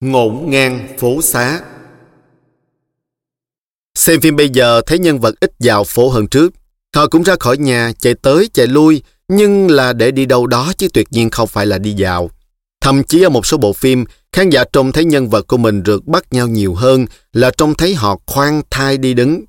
Ngổn ngang phố xá Xem phim bây giờ thấy nhân vật ít vào phố hơn trước. Họ cũng ra khỏi nhà, chạy tới, chạy lui, nhưng là để đi đâu đó chứ tuyệt nhiên không phải là đi dạo. Thậm chí ở một số bộ phim, khán giả trông thấy nhân vật của mình rượt bắt nhau nhiều hơn là trông thấy họ khoan thai đi đứng.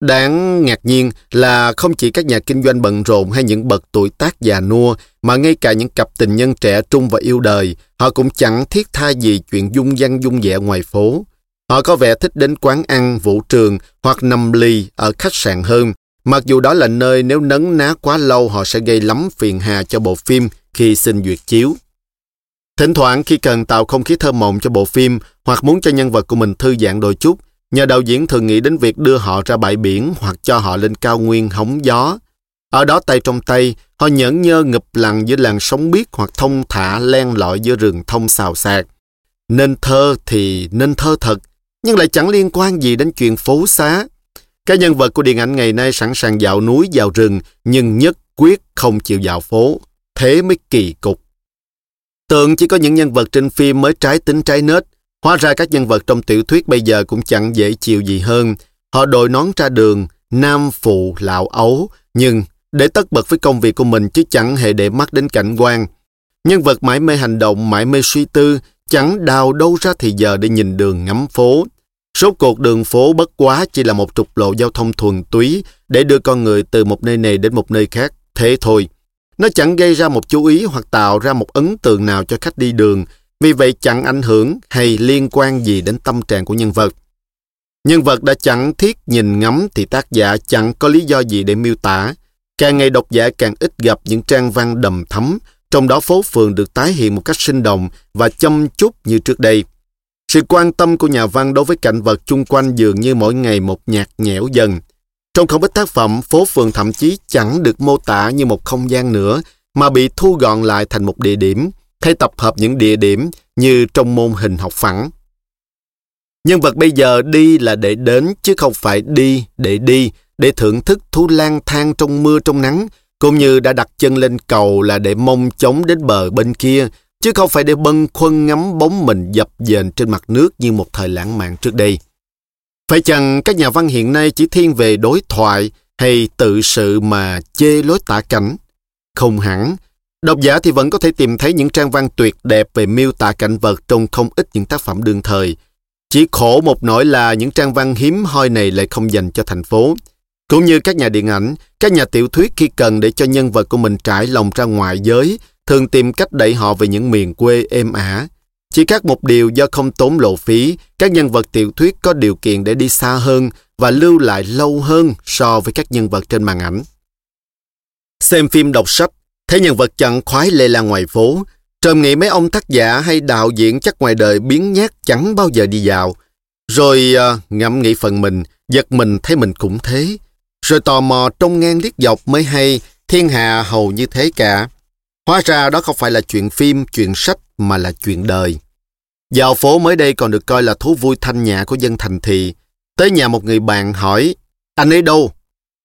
Đáng ngạc nhiên là không chỉ các nhà kinh doanh bận rộn hay những bậc tuổi tác già nua, mà ngay cả những cặp tình nhân trẻ trung và yêu đời, họ cũng chẳng thiết tha gì chuyện dung dăng dung dẻ ngoài phố. Họ có vẻ thích đến quán ăn, vũ trường hoặc nằm lì ở khách sạn hơn, mặc dù đó là nơi nếu nấn ná quá lâu họ sẽ gây lắm phiền hà cho bộ phim khi xin duyệt chiếu. Thỉnh thoảng khi cần tạo không khí thơ mộng cho bộ phim hoặc muốn cho nhân vật của mình thư giãn đôi chút, nhà đạo diễn thường nghĩ đến việc đưa họ ra bãi biển hoặc cho họ lên cao nguyên hóng gió. Ở đó tay trong tay, họ nhẫn nhơ ngập lặng giữa làn sóng biếc hoặc thông thả len lỏi giữa rừng thông xào xạc. Nên thơ thì nên thơ thật, nhưng lại chẳng liên quan gì đến chuyện phố xá. Các nhân vật của điện ảnh ngày nay sẵn sàng dạo núi, dạo rừng, nhưng nhất quyết không chịu dạo phố. Thế mới kỳ cục. Tưởng chỉ có những nhân vật trên phim mới trái tính trái nết. Hóa ra các nhân vật trong tiểu thuyết bây giờ cũng chẳng dễ chịu gì hơn. Họ đội nón ra đường, nam phụ lão ấu, nhưng để tất bật với công việc của mình chứ chẳng hề để mắt đến cảnh quan. Nhân vật mãi mê hành động, mãi mê suy tư, chẳng đào đâu ra thì giờ để nhìn đường ngắm phố. Số cuộc đường phố bất quá chỉ là một trục lộ giao thông thuần túy để đưa con người từ một nơi này đến một nơi khác. Thế thôi. Nó chẳng gây ra một chú ý hoặc tạo ra một ấn tượng nào cho khách đi đường, vì vậy chẳng ảnh hưởng hay liên quan gì đến tâm trạng của nhân vật. Nhân vật đã chẳng thiết nhìn ngắm thì tác giả chẳng có lý do gì để miêu tả. Càng ngày độc giả càng ít gặp những trang văn đầm thấm, trong đó phố phường được tái hiện một cách sinh động và chăm chút như trước đây. Sự quan tâm của nhà văn đối với cảnh vật chung quanh dường như mỗi ngày một nhạt nhẽo dần. Trong không ít tác phẩm, phố phường thậm chí chẳng được mô tả như một không gian nữa, mà bị thu gọn lại thành một địa điểm, thay tập hợp những địa điểm như trong môn hình học phẳng. Nhân vật bây giờ đi là để đến, chứ không phải đi để đi, để thưởng thức thú lang thang trong mưa trong nắng, cũng như đã đặt chân lên cầu là để mong chống đến bờ bên kia, chứ không phải để bâng khuâng ngắm bóng mình dập dềnh trên mặt nước như một thời lãng mạn trước đây. Phải chăng các nhà văn hiện nay chỉ thiên về đối thoại hay tự sự mà chê lối tả cảnh? Không hẳn. Độc giả thì vẫn có thể tìm thấy những trang văn tuyệt đẹp về miêu tả cảnh vật trong không ít những tác phẩm đương thời. Chỉ khổ một nỗi là những trang văn hiếm hoi này lại không dành cho thành phố. Cũng như các nhà điện ảnh, các nhà tiểu thuyết khi cần để cho nhân vật của mình trải lòng ra ngoài giới, thường tìm cách đẩy họ về những miền quê êm ả. Chỉ khác một điều do không tốn lộ phí, các nhân vật tiểu thuyết có điều kiện để đi xa hơn và lưu lại lâu hơn so với các nhân vật trên màn ảnh. Xem phim đọc sách, thế nhân vật chẳng khoái lê la ngoài phố, trầm nghĩ mấy ông tác giả hay đạo diễn chắc ngoài đời biến nhát chẳng bao giờ đi dạo. Rồi uh, ngẫm nghĩ phần mình, giật mình thấy mình cũng thế. Rồi tò mò trong ngang liếc dọc mới hay thiên hạ hầu như thế cả. Hóa ra đó không phải là chuyện phim, chuyện sách mà là chuyện đời. Dạo phố mới đây còn được coi là thú vui thanh nhã của dân thành thị. Tới nhà một người bạn hỏi, anh ấy đâu?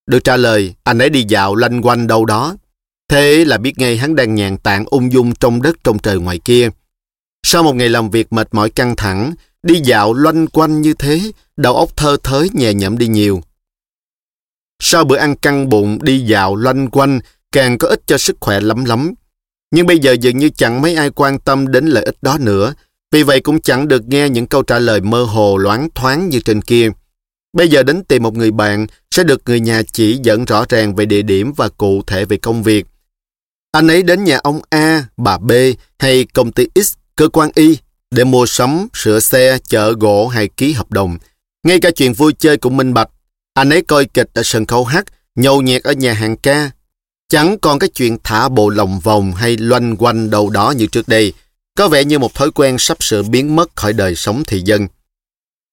Được trả lời, anh ấy đi dạo lanh quanh đâu đó. Thế là biết ngay hắn đang nhàn tản ung dung trong đất trong trời ngoài kia. Sau một ngày làm việc mệt mỏi căng thẳng, đi dạo loanh quanh như thế, đầu óc thơ thới nhẹ nhõm đi nhiều. Sau bữa ăn căng bụng đi dạo loanh quanh càng có ích cho sức khỏe lắm lắm. Nhưng bây giờ dường như chẳng mấy ai quan tâm đến lợi ích đó nữa, vì vậy cũng chẳng được nghe những câu trả lời mơ hồ loáng thoáng như trên kia. Bây giờ đến tìm một người bạn sẽ được người nhà chỉ dẫn rõ ràng về địa điểm và cụ thể về công việc. Anh ấy đến nhà ông A, bà B hay công ty X, cơ quan Y để mua sắm, sửa xe, chợ gỗ hay ký hợp đồng. Ngay cả chuyện vui chơi cũng minh bạch. Anh ấy coi kịch ở sân khấu hát, nhậu nhẹt ở nhà hàng ca. Chẳng còn cái chuyện thả bộ lòng vòng hay loanh quanh đâu đó như trước đây. Có vẻ như một thói quen sắp sửa biến mất khỏi đời sống thị dân.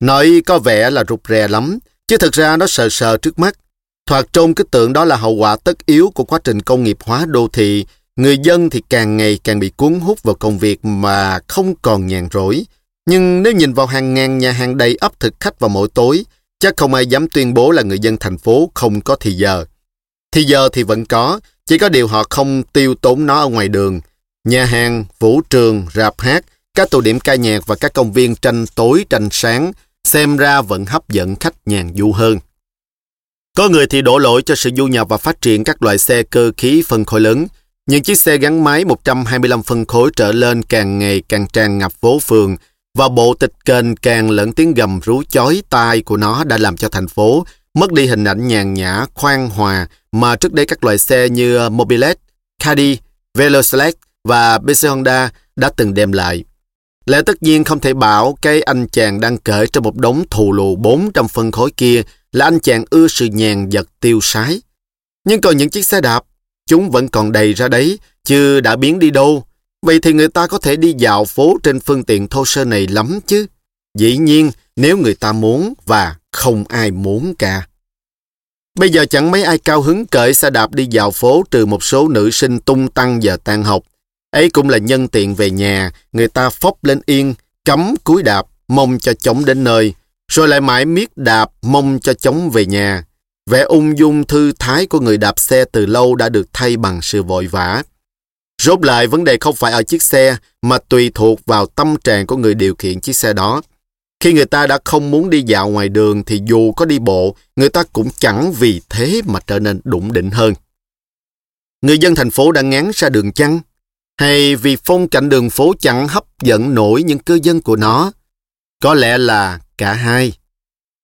Nói có vẻ là rụt rè lắm, chứ thực ra nó sờ sờ trước mắt. Thoạt trông cái tượng đó là hậu quả tất yếu của quá trình công nghiệp hóa đô thị. Người dân thì càng ngày càng bị cuốn hút vào công việc mà không còn nhàn rỗi. Nhưng nếu nhìn vào hàng ngàn nhà hàng đầy ấp thực khách vào mỗi tối, chắc không ai dám tuyên bố là người dân thành phố không có thì giờ. Thì giờ thì vẫn có, chỉ có điều họ không tiêu tốn nó ở ngoài đường. Nhà hàng, vũ trường, rạp hát các tụ điểm ca nhạc và các công viên tranh tối tranh sáng xem ra vẫn hấp dẫn khách nhàn du hơn. Có người thì đổ lỗi cho sự du nhập và phát triển các loại xe cơ khí phân khối lớn. Những chiếc xe gắn máy 125 phân khối trở lên càng ngày càng tràn ngập phố phường và bộ tịch kênh càng lẫn tiếng gầm rú chói tai của nó đã làm cho thành phố mất đi hình ảnh nhàn nhã, khoan hòa mà trước đây các loại xe như Mobilet, Caddy, Veloselect và BC Honda đã từng đem lại. Lẽ tất nhiên không thể bảo cái anh chàng đang cởi trong một đống thù lù 400 phân khối kia là anh chàng ưa sự nhàn vật tiêu sái. Nhưng còn những chiếc xe đạp, chúng vẫn còn đầy ra đấy, chứ đã biến đi đâu. Vậy thì người ta có thể đi dạo phố trên phương tiện thô sơ này lắm chứ. Dĩ nhiên, nếu người ta muốn và không ai muốn cả. Bây giờ chẳng mấy ai cao hứng cởi xe đạp đi dạo phố trừ một số nữ sinh tung tăng giờ tan học. Ấy cũng là nhân tiện về nhà, người ta phóc lên yên, cắm cúi đạp, mong cho chóng đến nơi, rồi lại mãi miết đạp, mong cho chóng về nhà. Vẻ ung dung thư thái của người đạp xe từ lâu đã được thay bằng sự vội vã. Rốt lại vấn đề không phải ở chiếc xe, mà tùy thuộc vào tâm trạng của người điều khiển chiếc xe đó. Khi người ta đã không muốn đi dạo ngoài đường thì dù có đi bộ, người ta cũng chẳng vì thế mà trở nên đụng định hơn. Người dân thành phố đã ngán ra đường chăng? Hay vì phong cảnh đường phố chẳng hấp dẫn nổi những cư dân của nó? Có lẽ là cả hai.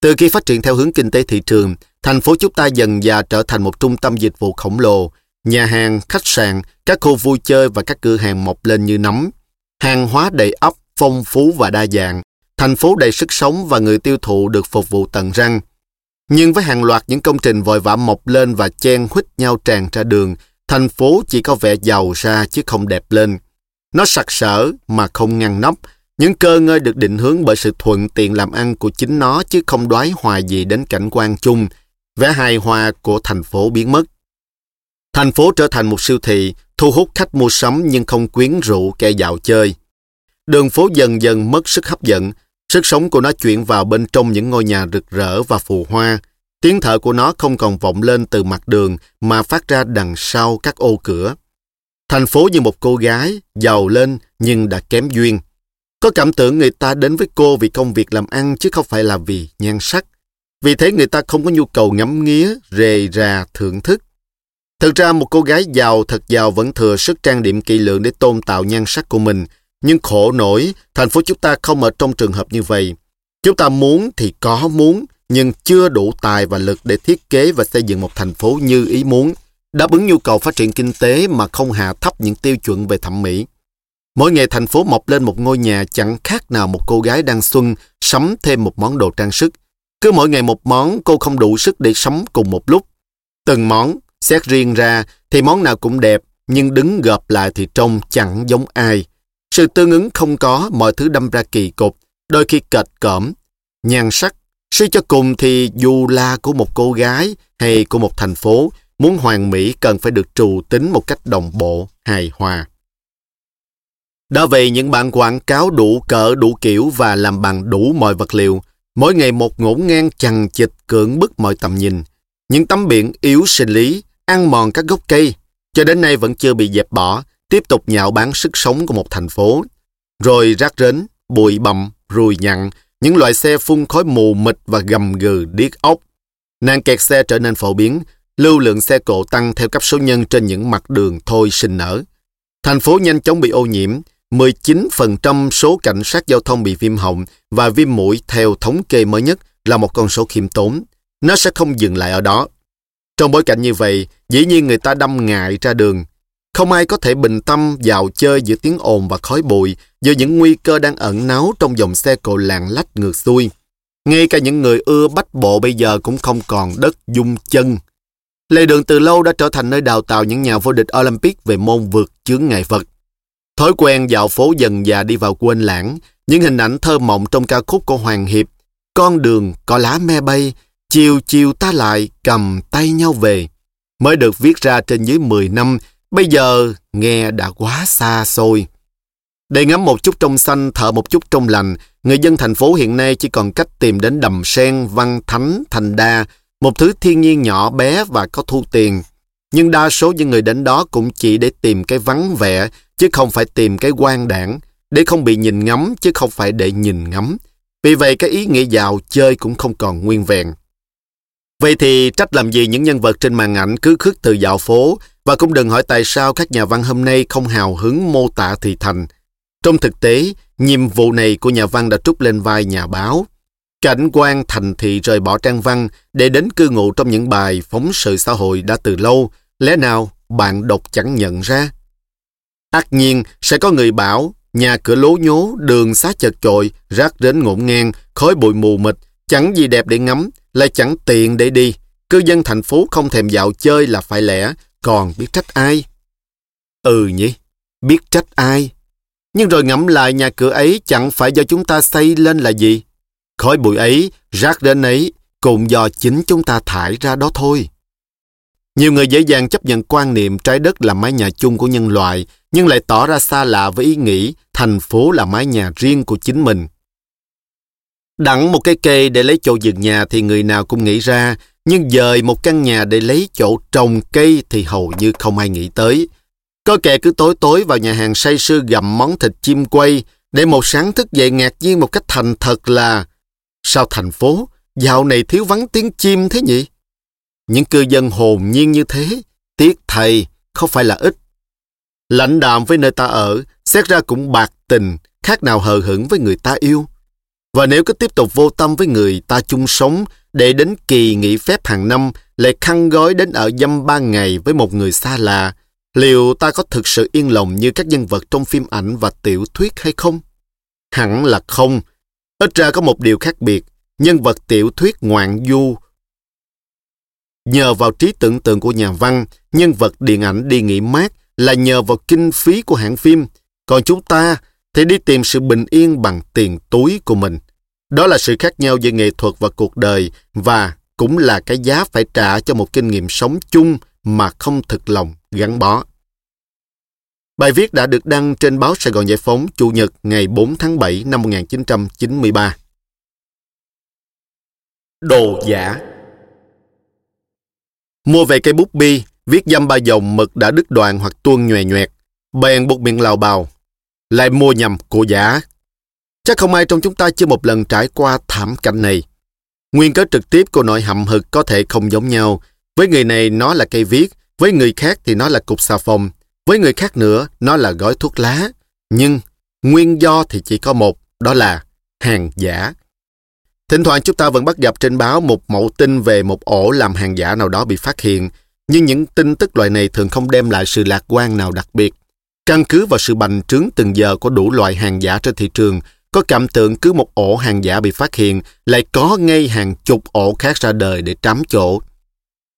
Từ khi phát triển theo hướng kinh tế thị trường, thành phố chúng ta dần dà trở thành một trung tâm dịch vụ khổng lồ. Nhà hàng, khách sạn, các khu vui chơi và các cửa hàng mọc lên như nấm. Hàng hóa đầy ắp, phong phú và đa dạng. Thành phố đầy sức sống và người tiêu thụ được phục vụ tận răng. Nhưng với hàng loạt những công trình vội vã mọc lên và chen huýt nhau tràn ra đường, thành phố chỉ có vẻ giàu ra chứ không đẹp lên. Nó sặc sỡ mà không ngăn nắp, những cơ ngơi được định hướng bởi sự thuận tiện làm ăn của chính nó chứ không đoái hoài gì đến cảnh quan chung, vẻ hài hòa của thành phố biến mất. Thành phố trở thành một siêu thị, thu hút khách mua sắm nhưng không quyến rũ kẻ dạo chơi. Đường phố dần dần mất sức hấp dẫn, sức sống của nó chuyển vào bên trong những ngôi nhà rực rỡ và phù hoa. Tiếng thở của nó không còn vọng lên từ mặt đường mà phát ra đằng sau các ô cửa. Thành phố như một cô gái, giàu lên nhưng đã kém duyên. Có cảm tưởng người ta đến với cô vì công việc làm ăn chứ không phải là vì nhan sắc. Vì thế người ta không có nhu cầu ngắm nghía, rề rà, thưởng thức. Thực ra một cô gái giàu thật giàu vẫn thừa sức trang điểm kỹ lưỡng để tôn tạo nhan sắc của mình. Nhưng khổ nổi, thành phố chúng ta không ở trong trường hợp như vậy. Chúng ta muốn thì có muốn, nhưng chưa đủ tài và lực để thiết kế và xây dựng một thành phố như ý muốn, đáp ứng nhu cầu phát triển kinh tế mà không hạ thấp những tiêu chuẩn về thẩm mỹ. Mỗi ngày thành phố mọc lên một ngôi nhà chẳng khác nào một cô gái đang xuân sắm thêm một món đồ trang sức. Cứ mỗi ngày một món cô không đủ sức để sắm cùng một lúc. Từng món, xét riêng ra thì món nào cũng đẹp nhưng đứng gộp lại thì trông chẳng giống ai. Sự tương ứng không có, mọi thứ đâm ra kỳ cục, đôi khi kệch cỡm. Nhan sắc, suy cho cùng thì dù là của một cô gái hay của một thành phố, muốn hoàn mỹ cần phải được trù tính một cách đồng bộ, hài hòa. Đó về những bạn quảng cáo đủ cỡ đủ kiểu và làm bằng đủ mọi vật liệu, mỗi ngày một ngổn ngang chằng chịch cưỡng bức mọi tầm nhìn. Những tấm biển yếu sinh lý, ăn mòn các gốc cây, cho đến nay vẫn chưa bị dẹp bỏ, tiếp tục nhạo bán sức sống của một thành phố. Rồi rác rến, bụi bặm, ruồi nhặn, những loại xe phun khói mù mịt và gầm gừ điếc ốc. Nạn kẹt xe trở nên phổ biến, lưu lượng xe cộ tăng theo cấp số nhân trên những mặt đường thôi sinh nở. Thành phố nhanh chóng bị ô nhiễm, 19% số cảnh sát giao thông bị viêm họng và viêm mũi theo thống kê mới nhất là một con số khiêm tốn. Nó sẽ không dừng lại ở đó. Trong bối cảnh như vậy, dĩ nhiên người ta đâm ngại ra đường. Không ai có thể bình tâm vào chơi giữa tiếng ồn và khói bụi, giữa những nguy cơ đang ẩn náu trong dòng xe cộ lạng lách ngược xuôi. Ngay cả những người ưa bách bộ bây giờ cũng không còn đất dung chân. Lề đường từ lâu đã trở thành nơi đào tạo những nhà vô địch Olympic về môn vượt chướng ngại vật. Thói quen dạo phố dần dà đi vào quên lãng, những hình ảnh thơ mộng trong ca khúc của Hoàng Hiệp, Con đường có lá me bay, chiều chiều ta lại cầm tay nhau về, mới được viết ra trên dưới 10 năm, bây giờ nghe đã quá xa xôi. Để ngắm một chút trong xanh, thở một chút trong lành, người dân thành phố hiện nay chỉ còn cách tìm đến đầm sen, văn thánh, thành đa, một thứ thiên nhiên nhỏ bé và có thu tiền. Nhưng đa số những người đến đó cũng chỉ để tìm cái vắng vẻ, chứ không phải tìm cái quan đảng. để không bị nhìn ngắm chứ không phải để nhìn ngắm. Vì vậy cái ý nghĩa giàu chơi cũng không còn nguyên vẹn. Vậy thì trách làm gì những nhân vật trên màn ảnh cứ khước từ dạo phố và cũng đừng hỏi tại sao các nhà văn hôm nay không hào hứng mô tả thị thành. Trong thực tế, nhiệm vụ này của nhà văn đã trút lên vai nhà báo. Cảnh quan thành thị rời bỏ trang văn để đến cư ngụ trong những bài phóng sự xã hội đã từ lâu, lẽ nào bạn đọc chẳng nhận ra? Ắt nhiên sẽ có người bảo nhà cửa lố nhố, đường xá chật chội, rác rến ngổn ngang, khói bụi mù mịt, chẳng gì đẹp để ngắm, lại chẳng tiện để đi. Cư dân thành phố không thèm dạo chơi là phải lẽ, còn biết trách ai? Ừ nhỉ, biết trách ai? Nhưng rồi ngẫm lại nhà cửa ấy chẳng phải do chúng ta xây lên là gì? Khói bụi ấy, rác rến ấy, cũng do chính chúng ta thải ra đó thôi. Nhiều người dễ dàng chấp nhận quan niệm trái đất là mái nhà chung của nhân loại, nhưng lại tỏ ra xa lạ với ý nghĩ thành phố là mái nhà riêng của chính mình. Đặng một cái cây để lấy chỗ dựng nhà thì người nào cũng nghĩ ra, nhưng dời một căn nhà để lấy chỗ trồng cây thì hầu như không ai nghĩ tới. Có kẻ cứ tối tối vào nhà hàng say sưa gặm món thịt chim quay, để một sáng thức dậy ngạc nhiên một cách thành thật là Sao thành phố, dạo này thiếu vắng tiếng chim thế nhỉ? Những cư dân hồn nhiên như thế, tiếc thầy, không phải là ít. Lãnh đạm với nơi ta ở, xét ra cũng bạc tình, khác nào hờ hững với người ta yêu. Và nếu cứ tiếp tục vô tâm với người ta chung sống, để đến kỳ nghỉ phép hàng năm lại khăn gói đến ở dăm ba ngày với một người xa lạ, liệu ta có thực sự yên lòng như các nhân vật trong phim ảnh và tiểu thuyết hay không? Hẳn là không. Ít ra có một điều khác biệt, nhân vật tiểu thuyết ngoạn du Nhờ vào trí tưởng tượng của nhà văn, nhân vật điện ảnh đi nghỉ mát là nhờ vào kinh phí của hãng phim. Còn chúng ta thì đi tìm sự bình yên bằng tiền túi của mình. Đó là sự khác nhau giữa nghệ thuật và cuộc đời và cũng là cái giá phải trả cho một kinh nghiệm sống chung mà không thực lòng gắn bó. Bài viết đã được đăng trên báo Sài Gòn Giải Phóng Chủ nhật ngày 4 tháng 7 năm 1993. Đồ giả Mua về cây bút bi, viết dăm ba dòng mực đã đứt đoạn hoặc tuôn nhòe nhoẹt, bèn buộc miệng lào bào. Lại mua nhầm của giả. Chắc không ai trong chúng ta chưa một lần trải qua thảm cảnh này. Nguyên cớ trực tiếp của nội hậm hực có thể không giống nhau. Với người này nó là cây viết, với người khác thì nó là cục xà phòng, với người khác nữa nó là gói thuốc lá. Nhưng nguyên do thì chỉ có một, đó là hàng giả. Thỉnh thoảng chúng ta vẫn bắt gặp trên báo một mẫu tin về một ổ làm hàng giả nào đó bị phát hiện, nhưng những tin tức loại này thường không đem lại sự lạc quan nào đặc biệt. Căn cứ vào sự bành trướng từng giờ của đủ loại hàng giả trên thị trường, có cảm tưởng cứ một ổ hàng giả bị phát hiện, lại có ngay hàng chục ổ khác ra đời để trám chỗ.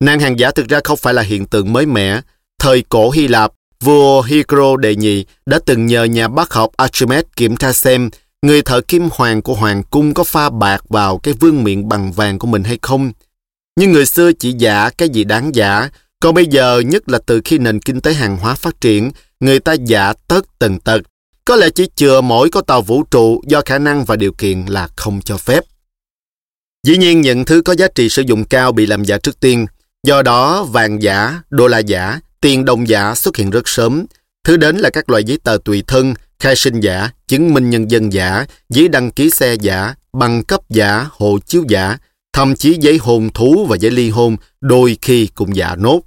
Nạn hàng giả thực ra không phải là hiện tượng mới mẻ. Thời cổ Hy Lạp, vua Hygro đệ nhị đã từng nhờ nhà bác học Archimedes kiểm tra xem người thợ kim hoàng của hoàng cung có pha bạc vào cái vương miệng bằng vàng của mình hay không. Nhưng người xưa chỉ giả cái gì đáng giả, còn bây giờ nhất là từ khi nền kinh tế hàng hóa phát triển, người ta giả tất tần tật. Có lẽ chỉ chừa mỗi có tàu vũ trụ do khả năng và điều kiện là không cho phép. Dĩ nhiên những thứ có giá trị sử dụng cao bị làm giả trước tiên, do đó vàng giả, đô la giả, tiền đồng giả xuất hiện rất sớm. Thứ đến là các loại giấy tờ tùy thân, khai sinh giả, chứng minh nhân dân giả, giấy đăng ký xe giả, bằng cấp giả, hộ chiếu giả, thậm chí giấy hôn thú và giấy ly hôn đôi khi cũng giả nốt.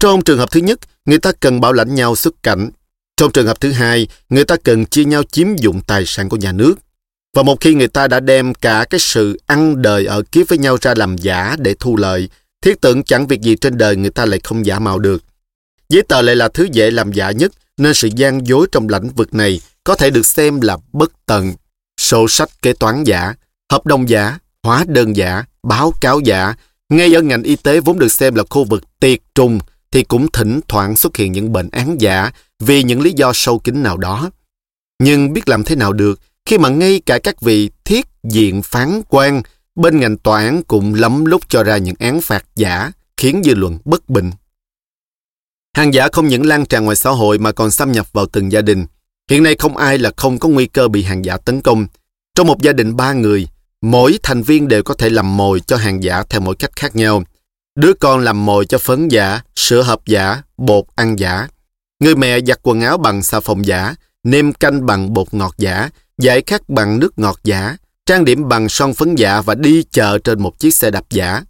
Trong trường hợp thứ nhất, người ta cần bảo lãnh nhau xuất cảnh. Trong trường hợp thứ hai, người ta cần chia nhau chiếm dụng tài sản của nhà nước. Và một khi người ta đã đem cả cái sự ăn đời ở kiếp với nhau ra làm giả để thu lợi, thiết tưởng chẳng việc gì trên đời người ta lại không giả mạo được. Giấy tờ lại là thứ dễ làm giả nhất, nên sự gian dối trong lĩnh vực này có thể được xem là bất tận. Sổ sách kế toán giả, hợp đồng giả, hóa đơn giả, báo cáo giả, ngay ở ngành y tế vốn được xem là khu vực tiệt trùng thì cũng thỉnh thoảng xuất hiện những bệnh án giả vì những lý do sâu kín nào đó. Nhưng biết làm thế nào được khi mà ngay cả các vị thiết diện phán quan bên ngành tòa án cũng lắm lúc cho ra những án phạt giả khiến dư luận bất bình. Hàng giả không những lan tràn ngoài xã hội mà còn xâm nhập vào từng gia đình. Hiện nay không ai là không có nguy cơ bị hàng giả tấn công. Trong một gia đình ba người, mỗi thành viên đều có thể làm mồi cho hàng giả theo mỗi cách khác nhau. Đứa con làm mồi cho phấn giả, sữa hộp giả, bột ăn giả. Người mẹ giặt quần áo bằng xà phòng giả, nêm canh bằng bột ngọt giả, giải khát bằng nước ngọt giả, trang điểm bằng son phấn giả và đi chợ trên một chiếc xe đạp giả.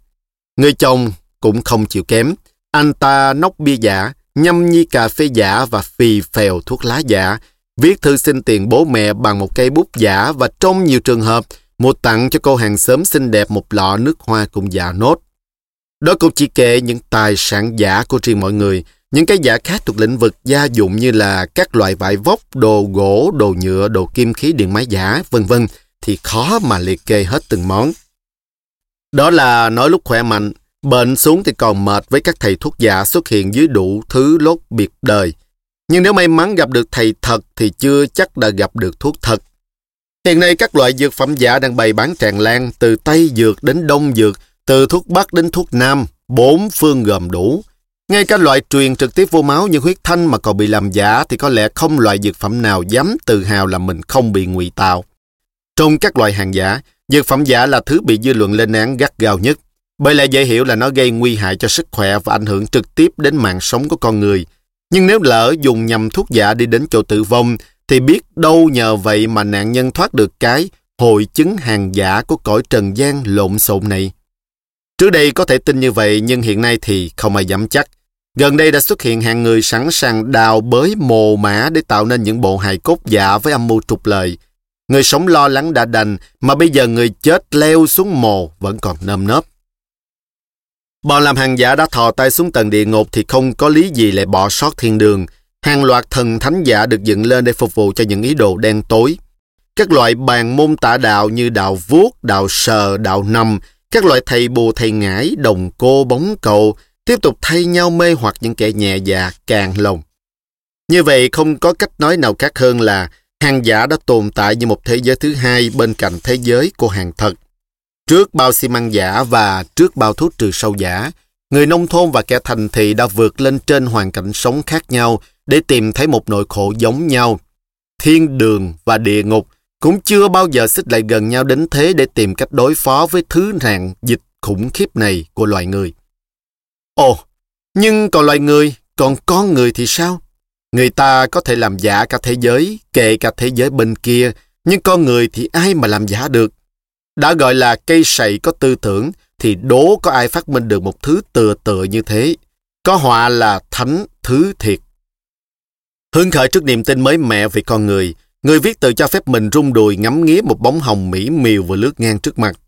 Người chồng cũng không chịu kém. Anh ta nốc bia giả, nhâm nhi cà phê giả và phì phèo thuốc lá giả, viết thư xin tiền bố mẹ bằng một cây bút giả và trong nhiều trường hợp, mua tặng cho cô hàng xóm xinh đẹp một lọ nước hoa cùng giả nốt. Đó cũng chỉ kể những tài sản giả của riêng mọi người, những cái giả khác thuộc lĩnh vực gia dụng như là các loại vải vóc, đồ gỗ, đồ nhựa, đồ kim khí điện máy giả, vân vân thì khó mà liệt kê hết từng món. Đó là nói lúc khỏe mạnh, bệnh xuống thì còn mệt với các thầy thuốc giả xuất hiện dưới đủ thứ lốt biệt đời. Nhưng nếu may mắn gặp được thầy thật thì chưa chắc đã gặp được thuốc thật. Hiện nay các loại dược phẩm giả đang bày bán tràn lan từ Tây dược đến Đông dược, từ thuốc Bắc đến thuốc Nam, bốn phương gồm đủ. Ngay cả loại truyền trực tiếp vô máu như huyết thanh mà còn bị làm giả thì có lẽ không loại dược phẩm nào dám tự hào là mình không bị ngụy tạo. Trong các loại hàng giả, dược phẩm giả là thứ bị dư luận lên án gắt gao nhất, bởi lẽ dễ hiểu là nó gây nguy hại cho sức khỏe và ảnh hưởng trực tiếp đến mạng sống của con người. Nhưng nếu lỡ dùng nhầm thuốc giả đi đến chỗ tử vong, thì biết đâu nhờ vậy mà nạn nhân thoát được cái hội chứng hàng giả của cõi trần gian lộn xộn này. Trước đây có thể tin như vậy nhưng hiện nay thì không ai dám chắc. Gần đây đã xuất hiện hàng người sẵn sàng đào bới mồ mã để tạo nên những bộ hài cốt giả với âm mưu trục lợi. Người sống lo lắng đã đành, mà bây giờ người chết leo xuống mồ vẫn còn nơm nớp. Bọn làm hàng giả đã thò tay xuống tầng địa ngục thì không có lý gì lại bỏ sót thiên đường. Hàng loạt thần thánh giả được dựng lên để phục vụ cho những ý đồ đen tối. Các loại bàn môn tả đạo như đạo vuốt, đạo sờ, đạo nằm, các loại thầy bùa thầy ngải, đồng cô, bóng cầu, tiếp tục thay nhau mê hoặc những kẻ nhẹ dạ càng lòng. Như vậy không có cách nói nào khác hơn là hàng giả đã tồn tại như một thế giới thứ hai bên cạnh thế giới của hàng thật. Trước bao xi măng giả và trước bao thuốc trừ sâu giả, người nông thôn và kẻ thành thị đã vượt lên trên hoàn cảnh sống khác nhau để tìm thấy một nỗi khổ giống nhau. Thiên đường và địa ngục cũng chưa bao giờ xích lại gần nhau đến thế để tìm cách đối phó với thứ nạn dịch khủng khiếp này của loài người. Ồ, nhưng còn loài người, còn con người thì sao? Người ta có thể làm giả cả thế giới, kể cả thế giới bên kia, nhưng con người thì ai mà làm giả được? Đã gọi là cây sậy có tư tưởng, thì đố có ai phát minh được một thứ tựa tựa như thế. Có họa là thánh thứ thiệt. Hưng khởi trước niềm tin mới mẹ về con người, người viết tự cho phép mình rung đùi ngắm nghía một bóng hồng mỹ miều vừa lướt ngang trước mặt.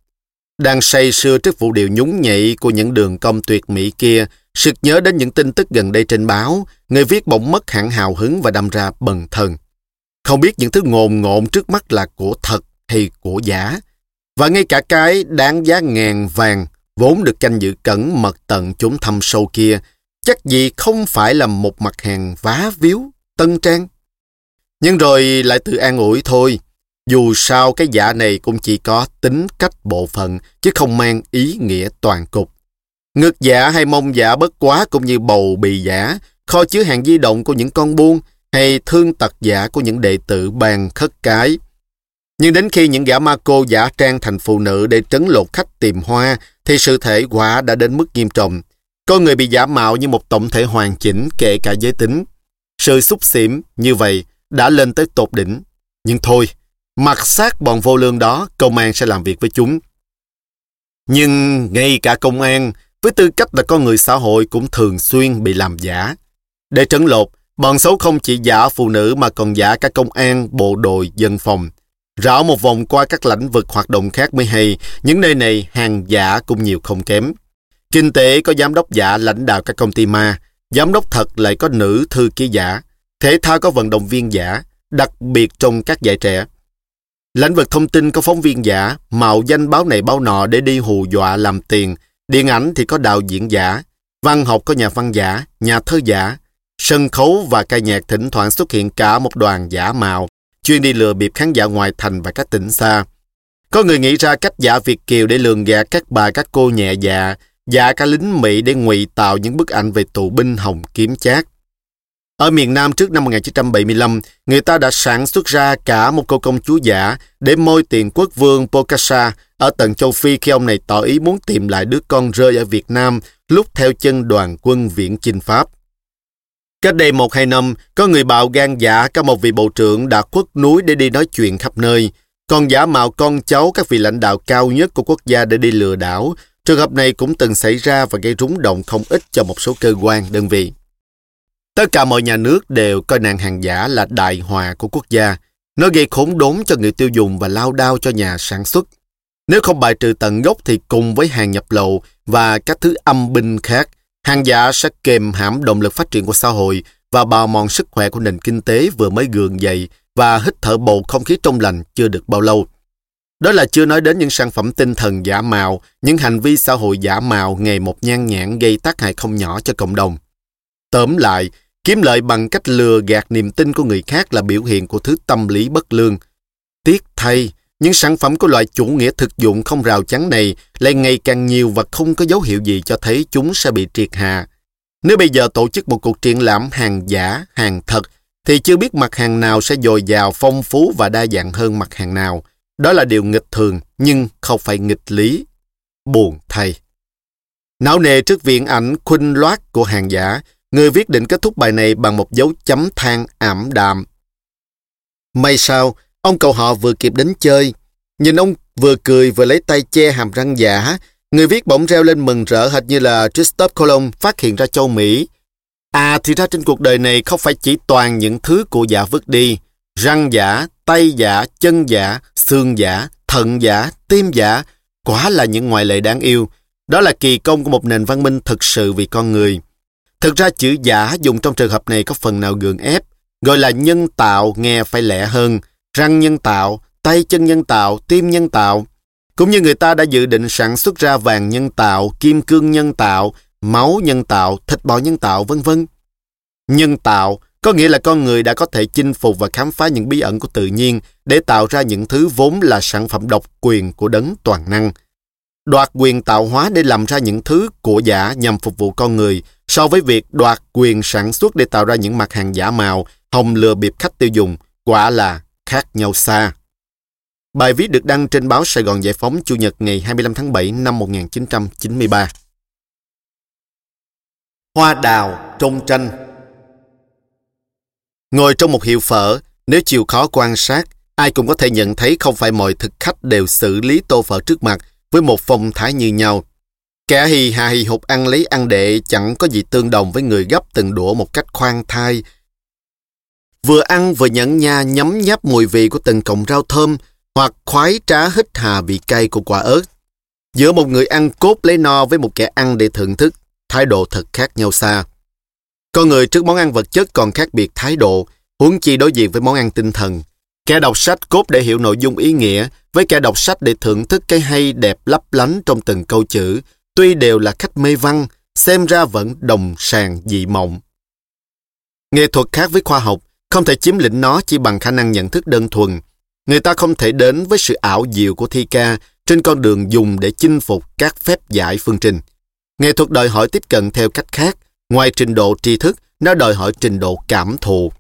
Đang say sưa trước vụ điều nhúng nhạy của những đường công tuyệt mỹ kia, sực nhớ đến những tin tức gần đây trên báo, người viết bỗng mất hẳn hào hứng và đâm ra bần thần. Không biết những thứ ngồn ngộn trước mắt là của thật hay của giả. Và ngay cả cái đáng giá ngàn vàng vốn được canh giữ cẩn mật tận chúng thâm sâu kia, chắc gì không phải là một mặt hàng vá víu, tân trang. Nhưng rồi lại tự an ủi thôi, dù sao cái giả này cũng chỉ có tính cách bộ phận, chứ không mang ý nghĩa toàn cục. Ngực giả hay mông giả bất quá cũng như bầu bì giả, kho chứa hàng di động của những con buôn, hay thương tật giả của những đệ tử bàn khất cái. Nhưng đến khi những gã ma cô giả trang thành phụ nữ để trấn lột khách tìm hoa, thì sự thể quả đã đến mức nghiêm trọng. Con người bị giả mạo như một tổng thể hoàn chỉnh kể cả giới tính. Sự xúc xỉm như vậy đã lên tới tột đỉnh. Nhưng thôi, Mặt sát bọn vô lương đó, công an sẽ làm việc với chúng. Nhưng ngay cả công an, với tư cách là con người xã hội cũng thường xuyên bị làm giả. Để trấn lột, bọn xấu không chỉ giả phụ nữ mà còn giả cả công an, bộ đội, dân phòng. Rảo một vòng qua các lĩnh vực hoạt động khác mới hay, những nơi này hàng giả cũng nhiều không kém. Kinh tế có giám đốc giả lãnh đạo các công ty ma, giám đốc thật lại có nữ thư ký giả, thể thao có vận động viên giả, đặc biệt trong các giải trẻ. Lĩnh vực thông tin có phóng viên giả, mạo danh báo này báo nọ để đi hù dọa làm tiền. Điện ảnh thì có đạo diễn giả, văn học có nhà văn giả, nhà thơ giả. Sân khấu và ca nhạc thỉnh thoảng xuất hiện cả một đoàn giả mạo, chuyên đi lừa bịp khán giả ngoài thành và các tỉnh xa. Có người nghĩ ra cách giả Việt Kiều để lường gạt các bà các cô nhẹ dạ, giả cả lính Mỹ để ngụy tạo những bức ảnh về tù binh hồng kiếm chát. Ở miền Nam trước năm 1975, người ta đã sản xuất ra cả một cô công chúa giả để môi tiền quốc vương Pocasa ở tận châu Phi khi ông này tỏ ý muốn tìm lại đứa con rơi ở Việt Nam lúc theo chân đoàn quân viễn chinh Pháp. Cách đây một hai năm, có người bạo gan giả cả một vị bộ trưởng đã khuất núi để đi nói chuyện khắp nơi, còn giả mạo con cháu các vị lãnh đạo cao nhất của quốc gia để đi lừa đảo. Trường hợp này cũng từng xảy ra và gây rúng động không ít cho một số cơ quan, đơn vị. Tất cả mọi nhà nước đều coi nạn hàng giả là đại họa của quốc gia. Nó gây khốn đốn cho người tiêu dùng và lao đao cho nhà sản xuất. Nếu không bài trừ tận gốc thì cùng với hàng nhập lậu và các thứ âm binh khác, hàng giả sẽ kềm hãm động lực phát triển của xã hội và bào mòn sức khỏe của nền kinh tế vừa mới gượng dậy và hít thở bầu không khí trong lành chưa được bao lâu. Đó là chưa nói đến những sản phẩm tinh thần giả mạo, những hành vi xã hội giả mạo ngày một nhan nhản gây tác hại không nhỏ cho cộng đồng. Tóm lại, kiếm lợi bằng cách lừa gạt niềm tin của người khác là biểu hiện của thứ tâm lý bất lương. Tiếc thay, những sản phẩm của loại chủ nghĩa thực dụng không rào chắn này lại ngày càng nhiều và không có dấu hiệu gì cho thấy chúng sẽ bị triệt hạ. Nếu bây giờ tổ chức một cuộc triển lãm hàng giả, hàng thật, thì chưa biết mặt hàng nào sẽ dồi dào, phong phú và đa dạng hơn mặt hàng nào. Đó là điều nghịch thường, nhưng không phải nghịch lý. Buồn thay. Não nề trước viện ảnh khuynh loát của hàng giả, người viết định kết thúc bài này bằng một dấu chấm than ảm đạm. May sao, ông cậu họ vừa kịp đến chơi. Nhìn ông vừa cười vừa lấy tay che hàm răng giả, người viết bỗng reo lên mừng rỡ hệt như là Christophe Colomb phát hiện ra châu Mỹ. À thì ra trên cuộc đời này không phải chỉ toàn những thứ cụ giả vứt đi. Răng giả, tay giả, chân giả, xương giả, thận giả, tim giả, quả là những ngoại lệ đáng yêu. Đó là kỳ công của một nền văn minh thực sự vì con người. Thực ra chữ giả dùng trong trường hợp này có phần nào gượng ép, gọi là nhân tạo nghe phải lẻ hơn, răng nhân tạo, tay chân nhân tạo, tim nhân tạo. Cũng như người ta đã dự định sản xuất ra vàng nhân tạo, kim cương nhân tạo, máu nhân tạo, thịt bò nhân tạo, vân vân. Nhân tạo có nghĩa là con người đã có thể chinh phục và khám phá những bí ẩn của tự nhiên để tạo ra những thứ vốn là sản phẩm độc quyền của đấng toàn năng. Đoạt quyền tạo hóa để làm ra những thứ của giả nhằm phục vụ con người so với việc đoạt quyền sản xuất để tạo ra những mặt hàng giả mạo, hồng lừa bịp khách tiêu dùng, quả là khác nhau xa. Bài viết được đăng trên báo Sài Gòn Giải phóng Chủ nhật ngày 25 tháng 7 năm 1993. Hoa đào trong tranh Ngồi trong một hiệu phở, nếu chịu khó quan sát, ai cũng có thể nhận thấy không phải mọi thực khách đều xử lý tô phở trước mặt với một phong thái như nhau. Kẻ hì hà hì hục ăn lấy ăn đệ chẳng có gì tương đồng với người gấp từng đũa một cách khoan thai. Vừa ăn vừa nhẫn nha nhấm nháp mùi vị của từng cọng rau thơm hoặc khoái trá hít hà vị cay của quả ớt. Giữa một người ăn cốt lấy no với một kẻ ăn để thưởng thức, thái độ thật khác nhau xa. Con người trước món ăn vật chất còn khác biệt thái độ, huống chi đối diện với món ăn tinh thần. Kẻ đọc sách cốt để hiểu nội dung ý nghĩa, với kẻ đọc sách để thưởng thức cái hay đẹp lấp lánh trong từng câu chữ, tuy đều là khách mê văn, xem ra vẫn đồng sàng dị mộng. Nghệ thuật khác với khoa học, không thể chiếm lĩnh nó chỉ bằng khả năng nhận thức đơn thuần. Người ta không thể đến với sự ảo diệu của thi ca trên con đường dùng để chinh phục các phép giải phương trình. Nghệ thuật đòi hỏi tiếp cận theo cách khác, ngoài trình độ tri thức, nó đòi hỏi trình độ cảm thụ.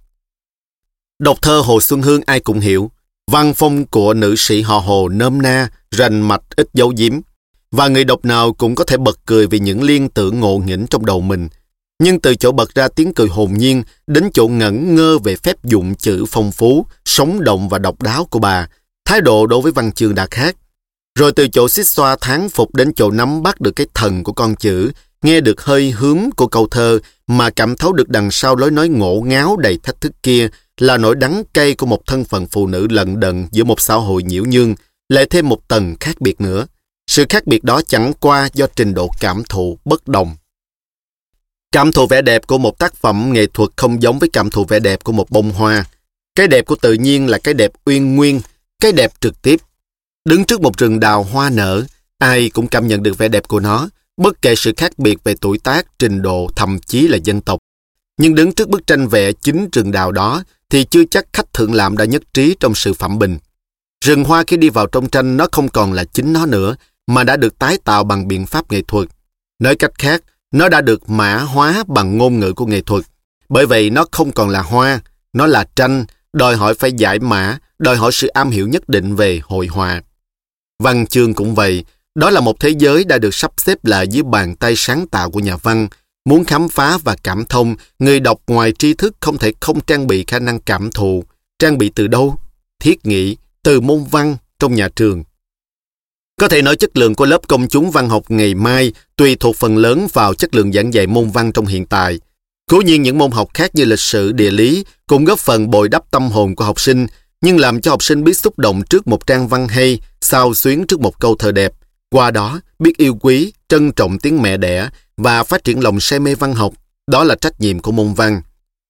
Đọc thơ Hồ Xuân Hương ai cũng hiểu, văn phong của nữ sĩ họ Hồ nôm na, rành mạch ít dấu diếm, và người đọc nào cũng có thể bật cười vì những liên tưởng ngộ nghĩnh trong đầu mình. Nhưng từ chỗ bật ra tiếng cười hồn nhiên đến chỗ ngẩn ngơ về phép dụng chữ phong phú, sống động và độc đáo của bà, thái độ đối với văn chương đã khác. Rồi từ chỗ xích xoa tháng phục đến chỗ nắm bắt được cái thần của con chữ, nghe được hơi hướng của câu thơ mà cảm thấu được đằng sau lối nói ngộ ngáo đầy thách thức kia là nỗi đắng cay của một thân phận phụ nữ lận đận giữa một xã hội nhiễu nhương, lại thêm một tầng khác biệt nữa. Sự khác biệt đó chẳng qua do trình độ cảm thụ bất đồng. Cảm thụ vẻ đẹp của một tác phẩm nghệ thuật không giống với cảm thụ vẻ đẹp của một bông hoa. Cái đẹp của tự nhiên là cái đẹp uyên nguyên, cái đẹp trực tiếp. Đứng trước một rừng đào hoa nở, ai cũng cảm nhận được vẻ đẹp của nó, bất kể sự khác biệt về tuổi tác, trình độ, thậm chí là dân tộc. Nhưng đứng trước bức tranh vẽ chính rừng đào đó thì chưa chắc khách thượng lạm đã nhất trí trong sự phẩm bình. Rừng hoa khi đi vào trong tranh nó không còn là chính nó nữa, mà đã được tái tạo bằng biện pháp nghệ thuật. Nói cách khác, nó đã được mã hóa bằng ngôn ngữ của nghệ thuật. Bởi vậy nó không còn là hoa, nó là tranh, đòi hỏi phải giải mã, đòi hỏi sự am hiểu nhất định về hội họa. Văn chương cũng vậy, đó là một thế giới đã được sắp xếp lại dưới bàn tay sáng tạo của nhà văn, muốn khám phá và cảm thông, người đọc ngoài tri thức không thể không trang bị khả năng cảm thụ. Trang bị từ đâu? Thiết nghĩ, từ môn văn trong nhà trường. Có thể nói chất lượng của lớp công chúng văn học ngày mai tùy thuộc phần lớn vào chất lượng giảng dạy môn văn trong hiện tại. Cố nhiên những môn học khác như lịch sử, địa lý cũng góp phần bồi đắp tâm hồn của học sinh, nhưng làm cho học sinh biết xúc động trước một trang văn hay, sao xuyến trước một câu thơ đẹp. Qua đó, biết yêu quý, trân trọng tiếng mẹ đẻ và phát triển lòng say mê văn học. Đó là trách nhiệm của môn văn.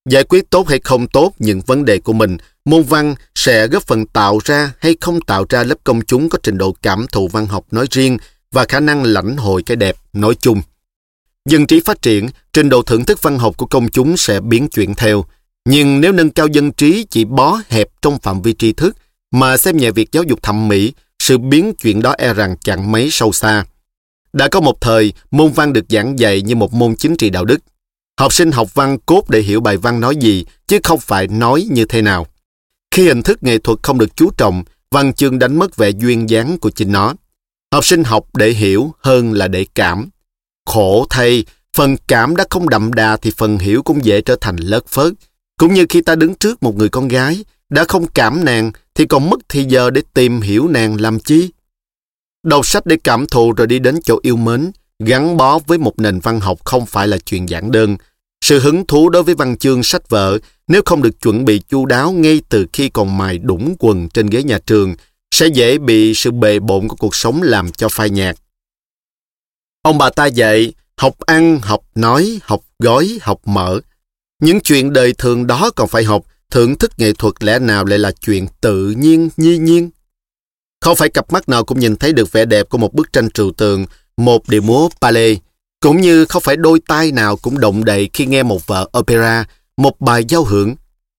Giải quyết tốt hay không tốt những vấn đề của mình, môn văn sẽ góp phần tạo ra hay không tạo ra lớp công chúng có trình độ cảm thụ văn học nói riêng và khả năng lãnh hội cái đẹp nói chung. Dân trí phát triển, trình độ thưởng thức văn học của công chúng sẽ biến chuyển theo. Nhưng nếu nâng cao dân trí chỉ bó hẹp trong phạm vi tri thức mà xem nhẹ việc giáo dục thẩm mỹ, sự biến chuyển đó e rằng chẳng mấy sâu xa. Đã có một thời, môn văn được giảng dạy như một môn chính trị đạo đức. Học sinh học văn cốt để hiểu bài văn nói gì, chứ không phải nói như thế nào. Khi hình thức nghệ thuật không được chú trọng, văn chương đánh mất vẻ duyên dáng của chính nó. Học sinh học để hiểu hơn là để cảm. Khổ thay, phần cảm đã không đậm đà thì phần hiểu cũng dễ trở thành lớt phớt. Cũng như khi ta đứng trước một người con gái, đã không cảm nàng thì còn mất thì giờ để tìm hiểu nàng làm chi. Đọc sách để cảm thụ rồi đi đến chỗ yêu mến, gắn bó với một nền văn học không phải là chuyện giản đơn. Sự hứng thú đối với văn chương sách vở nếu không được chuẩn bị chu đáo ngay từ khi còn mài đũng quần trên ghế nhà trường sẽ dễ bị sự bề bộn của cuộc sống làm cho phai nhạt. Ông bà ta dạy, học ăn, học nói, học gói, học mở. Những chuyện đời thường đó còn phải học, thưởng thức nghệ thuật lẽ nào lại là chuyện tự nhiên, nhi nhiên. Không phải cặp mắt nào cũng nhìn thấy được vẻ đẹp của một bức tranh trừu tượng, một điệu múa ballet, cũng như không phải đôi tai nào cũng động đậy khi nghe một vở opera, một bài giao hưởng.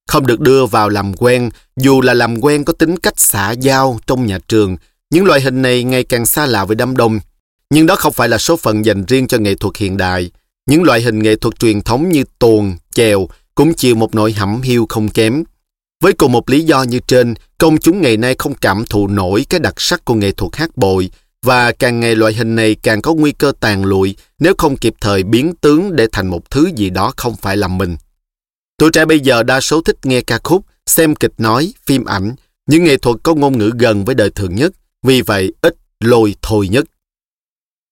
Không được đưa vào làm quen, dù là làm quen có tính cách xã giao trong nhà trường. Những loại hình này ngày càng xa lạ với đám đông. Nhưng đó không phải là số phận dành riêng cho nghệ thuật hiện đại. Những loại hình nghệ thuật truyền thống như tuồng, chèo cũng chịu một nỗi hẩm hiu không kém. Với cùng một lý do như trên, công chúng ngày nay không cảm thụ nổi cái đặc sắc của nghệ thuật hát bội và càng ngày loại hình này càng có nguy cơ tàn lụi nếu không kịp thời biến tướng để thành một thứ gì đó không phải là mình. Tuổi trẻ bây giờ đa số thích nghe ca khúc, xem kịch nói, phim ảnh, những nghệ thuật có ngôn ngữ gần với đời thường nhất, vì vậy ít lôi thôi nhất.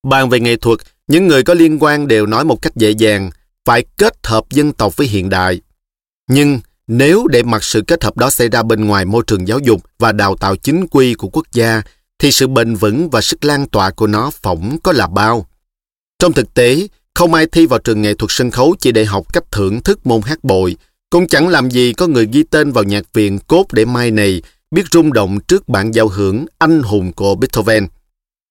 Bàn về nghệ thuật, những người có liên quan đều nói một cách dễ dàng, phải kết hợp dân tộc với hiện đại. Nhưng nếu để mặc sự kết hợp đó xảy ra bên ngoài môi trường giáo dục và đào tạo chính quy của quốc gia, thì sự bền vững và sức lan tỏa của nó phỏng có là bao. Trong thực tế, không ai thi vào trường nghệ thuật sân khấu chỉ để học cách thưởng thức môn hát bội, cũng chẳng làm gì có người ghi tên vào nhạc viện cốt để mai này biết rung động trước bản giao hưởng anh hùng của Beethoven.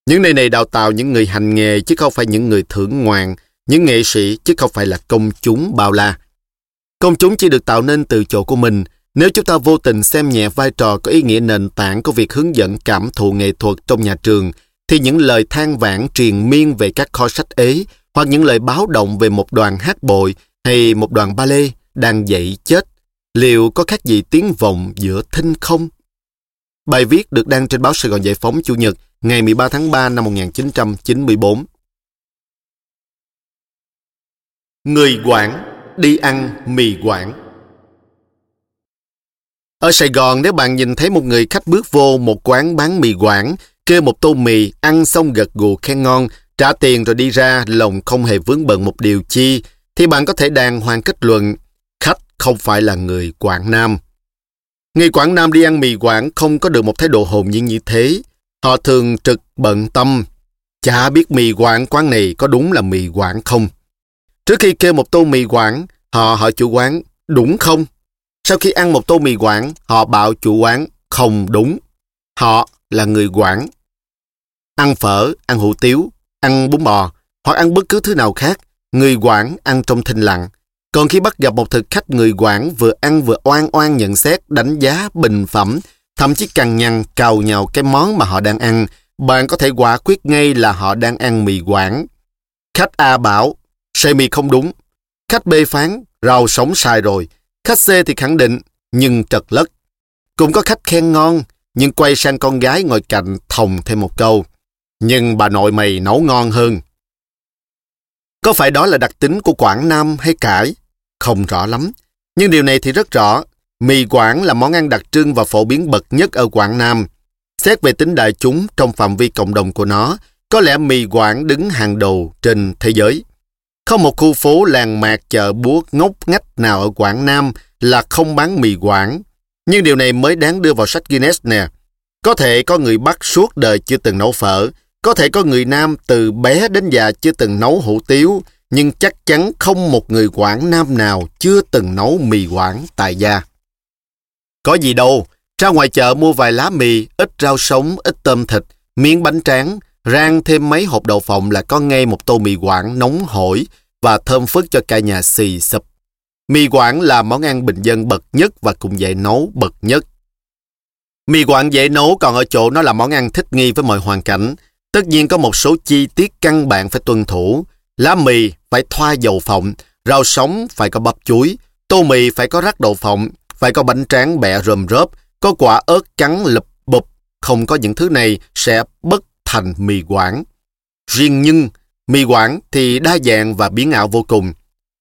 Những nơi này đào tạo những người hành nghề chứ không phải những người thưởng ngoạn, những nghệ sĩ chứ không phải là công chúng bao la. Công chúng chỉ được tạo nên từ chỗ của mình. Nếu chúng ta vô tình xem nhẹ vai trò có ý nghĩa nền tảng của việc hướng dẫn cảm thụ nghệ thuật trong nhà trường, thì những lời than vãn truyền miên về các kho sách ế hoặc những lời báo động về một đoàn hát bội hay một đoàn ballet đang dậy chết, liệu có khác gì tiếng vọng giữa thinh không? Bài viết được đăng trên báo Sài Gòn Giải Phóng Chủ nhật ngày 13 tháng 3 năm 1994. Người Quảng đi ăn mì Quảng ở Sài Gòn nếu bạn nhìn thấy một người khách bước vô một quán bán mì Quảng, kêu một tô mì, ăn xong gật gù khen ngon, trả tiền rồi đi ra, lòng không hề vướng bận một điều chi, thì bạn có thể đàng hoàng kết luận, khách không phải là người Quảng Nam. Người Quảng Nam đi ăn mì Quảng không có được một thái độ hồn nhiên như thế. Họ thường trực bận tâm, chả biết mì Quảng quán này có đúng là mì Quảng không. Trước khi kêu một tô mì Quảng, họ hỏi chủ quán, đúng không? Sau khi ăn một tô mì Quảng, họ bảo chủ quán, không đúng. Họ là người Quảng. Ăn phở, ăn hủ tiếu, ăn bún bò, hoặc ăn bất cứ thứ nào khác, người Quảng ăn trong thinh lặng. Còn khi bắt gặp một thực khách người Quảng vừa ăn vừa oan oan nhận xét, đánh giá, bình phẩm, thậm chí cằn nhằn cào nhào cái món mà họ đang ăn, bạn có thể quả quyết ngay là họ đang ăn mì Quảng. Khách A bảo, sợi mì không đúng. Khách B phán, rau sống sai rồi. Khách C thì khẳng định, nhưng trật lất. Cũng có khách khen ngon, nhưng quay sang con gái ngồi cạnh thòng thêm một câu. Nhưng bà nội mày nấu ngon hơn. Có phải đó là đặc tính của Quảng Nam hay cải? Không rõ lắm. Nhưng điều này thì rất rõ. Mì Quảng là món ăn đặc trưng và phổ biến bậc nhất ở Quảng Nam. Xét về tính đại chúng trong phạm vi cộng đồng của nó, có lẽ mì Quảng đứng hàng đầu trên thế giới. Không một khu phố làng mạc chợ búa ngốc ngách nào ở Quảng Nam là không bán mì Quảng. Nhưng điều này mới đáng đưa vào sách Guinness nè. Có thể có người Bắc suốt đời chưa từng nấu phở, có thể có người Nam từ bé đến già chưa từng nấu hủ tiếu, nhưng chắc chắn không một người Quảng Nam nào chưa từng nấu mì Quảng tại gia. Có gì đâu, ra ngoài chợ mua vài lá mì, ít rau sống, ít tôm thịt, miếng bánh tráng, rang thêm mấy hộp đậu phộng là có ngay một tô mì Quảng nóng hổi và thơm phức cho cả nhà xì sụp. Mì Quảng là món ăn bình dân bậc nhất và cũng dễ nấu bậc nhất. Mì Quảng dễ nấu còn ở chỗ nó là món ăn thích nghi với mọi hoàn cảnh. Tất nhiên có một số chi tiết căn bản phải tuân thủ. Lá mì phải thoa dầu phộng, rau sống phải có bắp chuối, tô mì phải có rắc đậu phộng, phải có bánh tráng bẹ rơm rớp, có quả ớt cắn lập bụp. Không có những thứ này sẽ bất thành mì quảng. Riêng nhưng, mì quảng thì đa dạng và biến ảo vô cùng.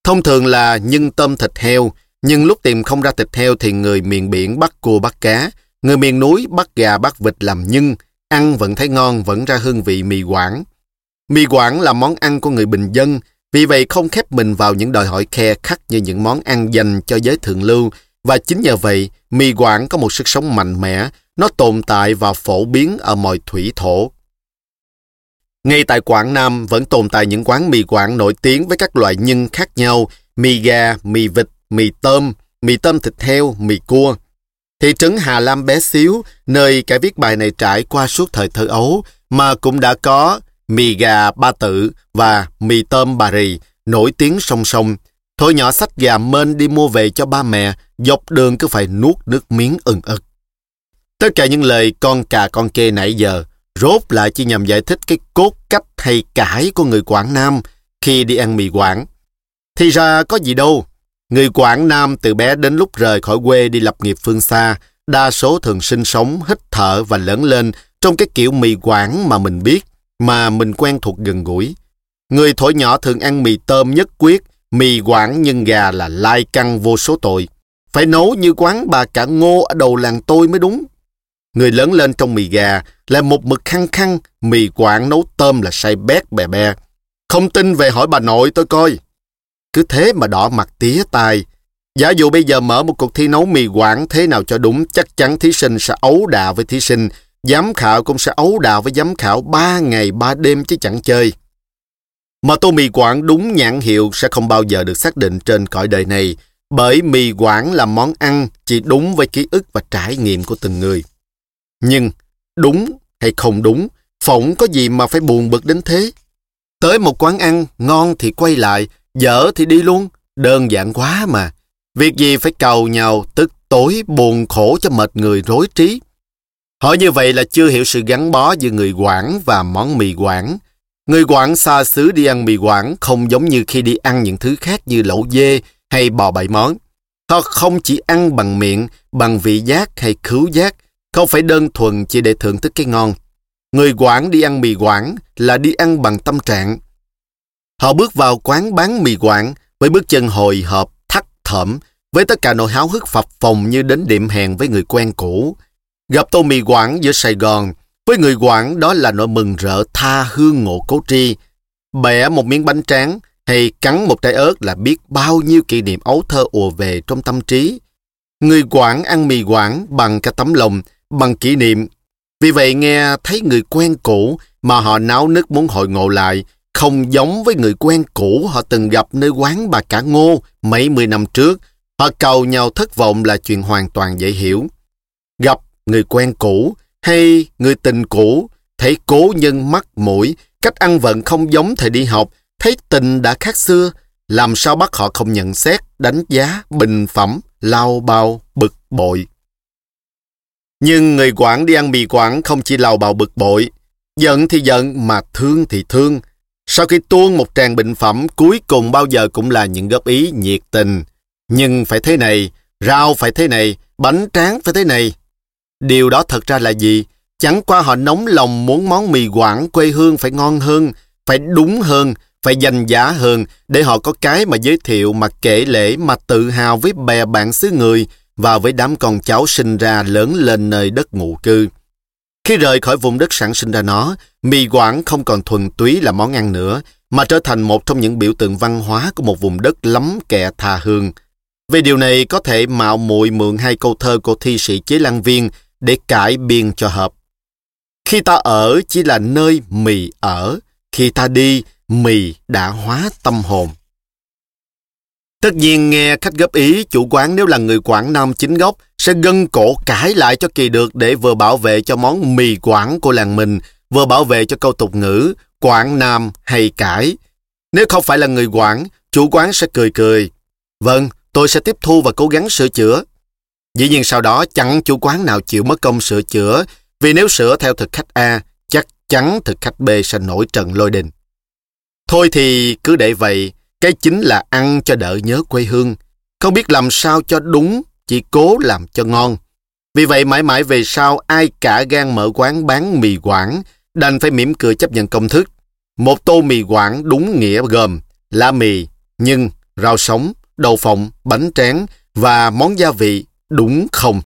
Thông thường là nhân tôm thịt heo, nhưng lúc tìm không ra thịt heo thì người miền biển bắt cua bắt cá, người miền núi bắt gà bắt vịt làm nhân, ăn vẫn thấy ngon vẫn ra hương vị mì quảng. Mì quảng là món ăn của người bình dân, vì vậy không khép mình vào những đòi hỏi khe khắc như những món ăn dành cho giới thượng lưu, và chính nhờ vậy, mì quảng có một sức sống mạnh mẽ, nó tồn tại và phổ biến ở mọi thủy thổ. Ngay tại Quảng Nam vẫn tồn tại những quán mì Quảng nổi tiếng với các loại nhân khác nhau, mì gà, mì vịt, mì tôm, mì tôm thịt heo, mì cua. Thị trấn Hà Lam bé xíu, nơi cái viết bài này trải qua suốt thời thơ ấu, mà cũng đã có mì gà ba tự và mì tôm bà rì, nổi tiếng song song. Thôi nhỏ sách gà mên đi mua về cho ba mẹ, dọc đường cứ phải nuốt nước miếng ừng ực. Tất cả những lời con cà con kê nãy giờ, rốt lại chỉ nhằm giải thích cái cốt cách hay cãi của người Quảng Nam khi đi ăn mì Quảng. Thì ra có gì đâu, người Quảng Nam từ bé đến lúc rời khỏi quê đi lập nghiệp phương xa, đa số thường sinh sống, hít thở và lớn lên trong cái kiểu mì Quảng mà mình biết, mà mình quen thuộc gần gũi. Người thổi nhỏ thường ăn mì tôm nhất quyết, mì Quảng nhân gà là lai căng vô số tội. Phải nấu như quán bà cả ngô ở đầu làng tôi mới đúng. Người lớn lên trong mì gà là một mực khăn khăn, mì quảng nấu tôm là say bét bè bè. Không tin về hỏi bà nội tôi coi. Cứ thế mà đỏ mặt tía tai. Giả dụ bây giờ mở một cuộc thi nấu mì quảng thế nào cho đúng, chắc chắn thí sinh sẽ ấu đà với thí sinh. Giám khảo cũng sẽ ấu đà với giám khảo ba ngày ba đêm chứ chẳng chơi. Mà tô mì quảng đúng nhãn hiệu sẽ không bao giờ được xác định trên cõi đời này, bởi mì quảng là món ăn chỉ đúng với ký ức và trải nghiệm của từng người. Nhưng, đúng hay không đúng, phỏng có gì mà phải buồn bực đến thế? Tới một quán ăn, ngon thì quay lại, dở thì đi luôn, đơn giản quá mà. Việc gì phải cầu nhau, tức tối, buồn khổ cho mệt người rối trí. Hỏi như vậy là chưa hiểu sự gắn bó giữa người Quảng và món mì Quảng. Người Quảng xa xứ đi ăn mì Quảng không giống như khi đi ăn những thứ khác như lẩu dê hay bò bảy món. Họ không chỉ ăn bằng miệng, bằng vị giác hay khứu giác, không phải đơn thuần chỉ để thưởng thức cái ngon. Người Quảng đi ăn mì Quảng là đi ăn bằng tâm trạng. Họ bước vào quán bán mì Quảng với bước chân hồi hộp, thắt thởm, với tất cả nỗi háo hức phập phồng như đến điểm hẹn với người quen cũ. Gặp tô mì Quảng giữa Sài Gòn, với người Quảng đó là nỗi mừng rỡ tha hương ngộ cố tri. Bẻ một miếng bánh tráng hay cắn một trái ớt là biết bao nhiêu kỷ niệm ấu thơ ùa về trong tâm trí. Người Quảng ăn mì Quảng bằng cả tấm lòng, bằng kỷ niệm. Vì vậy nghe thấy người quen cũ mà họ náo nức muốn hội ngộ lại, không giống với người quen cũ họ từng gặp nơi quán bà cả ngô mấy mươi năm trước. Họ cầu nhau thất vọng là chuyện hoàn toàn dễ hiểu. Gặp người quen cũ hay người tình cũ, thấy cố nhân mắt mũi, cách ăn vận không giống thời đi học, thấy tình đã khác xưa, làm sao bắt họ không nhận xét, đánh giá, bình phẩm, lao bao, bực bội. Nhưng người Quảng đi ăn mì Quảng không chỉ lào bào bực bội, giận thì giận mà thương thì thương. Sau khi tuôn một tràng bệnh phẩm cuối cùng bao giờ cũng là những góp ý nhiệt tình. Nhưng phải thế này, rau phải thế này, bánh tráng phải thế này. Điều đó thật ra là gì? Chẳng qua họ nóng lòng muốn món mì Quảng quê hương phải ngon hơn, phải đúng hơn, phải danh giá hơn để họ có cái mà giới thiệu mà kể lễ mà tự hào với bè bạn xứ người và với đám con cháu sinh ra lớn lên nơi đất ngụ cư. Khi rời khỏi vùng đất sản sinh ra nó, mì quảng không còn thuần túy là món ăn nữa, mà trở thành một trong những biểu tượng văn hóa của một vùng đất lắm kẻ tha hương. Về điều này có thể mạo muội mượn hai câu thơ của thi sĩ Chế Lan Viên để cải biên cho hợp. Khi ta ở chỉ là nơi mì ở, khi ta đi, mì đã hóa tâm hồn. Tất nhiên nghe khách góp ý, chủ quán nếu là người Quảng Nam chính gốc sẽ gân cổ cãi lại cho kỳ được để vừa bảo vệ cho món mì Quảng của làng mình, vừa bảo vệ cho câu tục ngữ Quảng Nam hay cãi. Nếu không phải là người Quảng, chủ quán sẽ cười cười. Vâng, tôi sẽ tiếp thu và cố gắng sửa chữa. Dĩ nhiên sau đó chẳng chủ quán nào chịu mất công sửa chữa, vì nếu sửa theo thực khách A, chắc chắn thực khách B sẽ nổi trận lôi đình. Thôi thì cứ để vậy, cái chính là ăn cho đỡ nhớ quê hương. Không biết làm sao cho đúng, chỉ cố làm cho ngon. Vì vậy mãi mãi về sau ai cả gan mở quán bán mì quảng, đành phải mỉm cười chấp nhận công thức. Một tô mì quảng đúng nghĩa gồm lá mì, nhân, rau sống, đậu phộng, bánh tráng và món gia vị đúng không.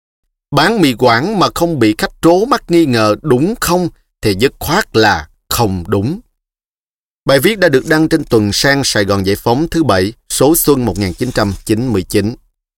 Bán mì quảng mà không bị khách trố mắt nghi ngờ đúng không thì dứt khoát là không đúng. Bài viết đã được đăng trên tuần sang Sài Gòn Giải phóng thứ bảy, số xuân 1999.